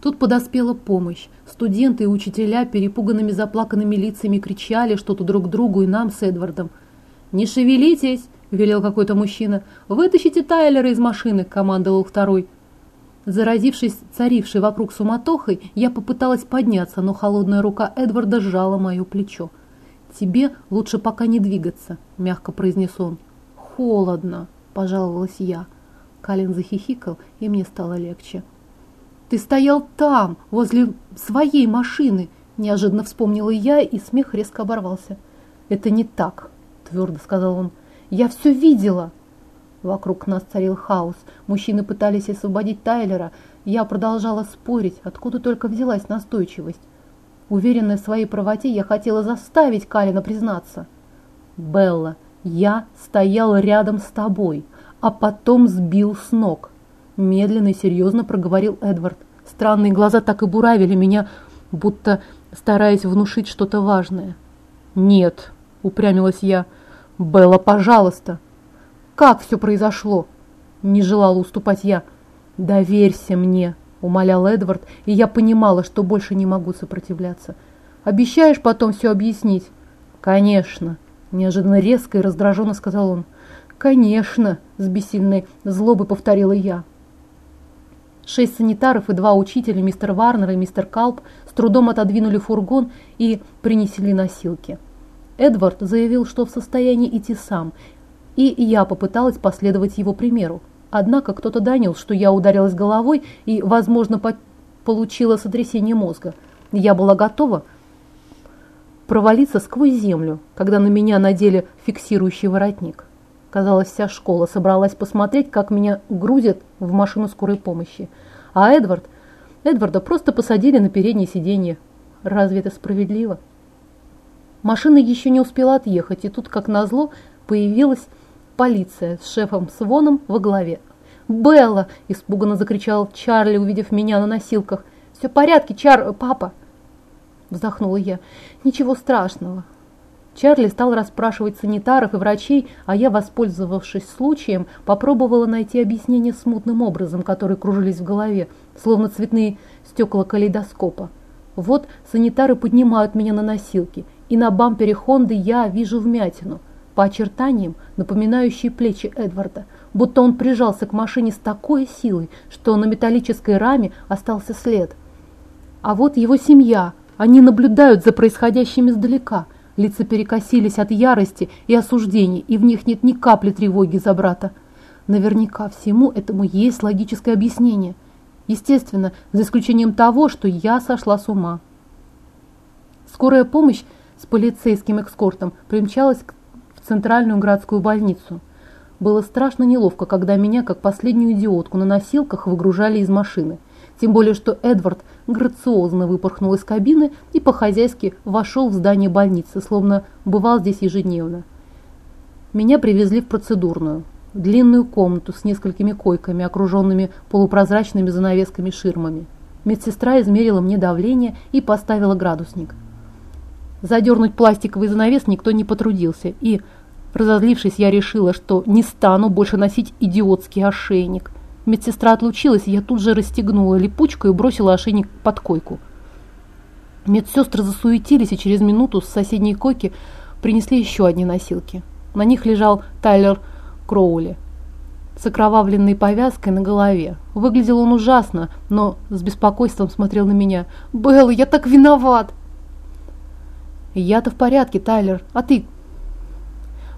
Тут подоспела помощь. Студенты и учителя перепуганными заплаканными лицами кричали что-то друг другу и нам с Эдвардом. «Не шевелитесь!» – велел какой-то мужчина. «Вытащите Тайлера из машины!» – командовал второй. Заразившись царившей вокруг суматохой, я попыталась подняться, но холодная рука Эдварда сжала мое плечо. «Тебе лучше пока не двигаться», – мягко произнес он. «Холодно», – пожаловалась я. Калин захихикал, и мне стало легче. «Ты стоял там, возле своей машины!» Неожиданно вспомнила я, и смех резко оборвался. «Это не так», – твердо сказал он. «Я все видела!» Вокруг нас царил хаос. Мужчины пытались освободить Тайлера. Я продолжала спорить, откуда только взялась настойчивость. Уверенная в своей правоте, я хотела заставить Калина признаться. «Белла, я стоял рядом с тобой, а потом сбил с ног», медленно и серьезно проговорил Эдвард. Странные глаза так и буравили меня, будто стараясь внушить что-то важное. «Нет», — упрямилась я, — «Белла, пожалуйста». «Как все произошло?» Не желала уступать я. «Доверься мне», – умолял Эдвард, и я понимала, что больше не могу сопротивляться. «Обещаешь потом все объяснить?» «Конечно», – неожиданно резко и раздраженно сказал он. «Конечно», – с бессильной злобой повторила я. Шесть санитаров и два учителя, мистер Варнер и мистер Калп, с трудом отодвинули фургон и принесли носилки. Эдвард заявил, что в состоянии идти сам, и я попыталась последовать его примеру. Однако кто-то донял, что я ударилась головой и, возможно, получила сотрясение мозга. Я была готова провалиться сквозь землю, когда на меня надели фиксирующий воротник. Казалось, вся школа собралась посмотреть, как меня грузят в машину скорой помощи. А Эдвард... Эдварда просто посадили на переднее сиденье. Разве это справедливо? Машина еще не успела отъехать, и тут, как назло, появилась полиция с шефом Своном во главе. «Белла!» – испуганно закричал Чарли, увидев меня на носилках. «Все в порядке, Чар... папа!» Вздохнула я. «Ничего страшного». Чарли стал расспрашивать санитаров и врачей, а я, воспользовавшись случаем, попробовала найти объяснение смутным образом, которые кружились в голове, словно цветные стекла калейдоскопа. Вот санитары поднимают меня на носилки, и на бампере Хонды я вижу вмятину – по очертаниям напоминающие плечи Эдварда, будто он прижался к машине с такой силой, что на металлической раме остался след. А вот его семья, они наблюдают за происходящим издалека, лица перекосились от ярости и осуждений, и в них нет ни капли тревоги за брата. Наверняка всему этому есть логическое объяснение. Естественно, за исключением того, что я сошла с ума. Скорая помощь с полицейским экскортом примчалась к центральную городскую больницу. Было страшно неловко, когда меня, как последнюю идиотку, на носилках выгружали из машины. Тем более, что Эдвард грациозно выпорхнул из кабины и по-хозяйски вошел в здание больницы, словно бывал здесь ежедневно. Меня привезли в процедурную, длинную комнату с несколькими койками, окруженными полупрозрачными занавесками-ширмами. Медсестра измерила мне давление и поставила градусник. Задернуть пластиковый занавес никто не потрудился, и Разозлившись, я решила, что не стану больше носить идиотский ошейник. Медсестра отлучилась, я тут же расстегнула липучку и бросила ошейник под койку. Медсестры засуетились, и через минуту с соседней койки принесли еще одни носилки. На них лежал Тайлер Кроули с окровавленной повязкой на голове. Выглядел он ужасно, но с беспокойством смотрел на меня. «Белла, я так виноват!» «Я-то в порядке, Тайлер. А ты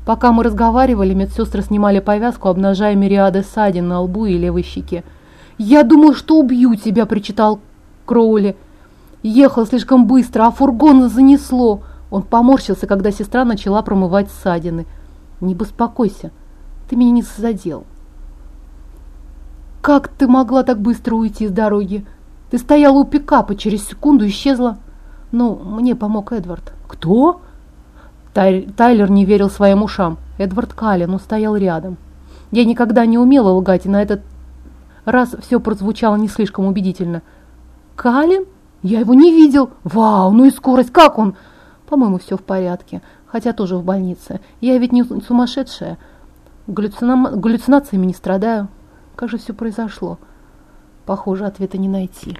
Пока мы разговаривали, медсестры снимали повязку, обнажая мириады ссадин на лбу и левой щеке. «Я думал, что убью тебя!» – причитал Кроули. «Ехал слишком быстро, а фургон занесло!» Он поморщился, когда сестра начала промывать ссадины. «Не беспокойся, ты меня не задел». «Как ты могла так быстро уйти с дороги? Ты стояла у пикапа, через секунду исчезла». «Ну, мне помог Эдвард». «Кто?» Тайлер не верил своим ушам. Эдвард Каллен, стоял рядом. Я никогда не умела лгать, и на этот раз все прозвучало не слишком убедительно. «Каллен? Я его не видел! Вау, ну и скорость, как он?» «По-моему, все в порядке, хотя тоже в больнице. Я ведь не сумасшедшая. Галлюцина... Галлюцинациями не страдаю. Как же все произошло?» Похоже, ответа не найти.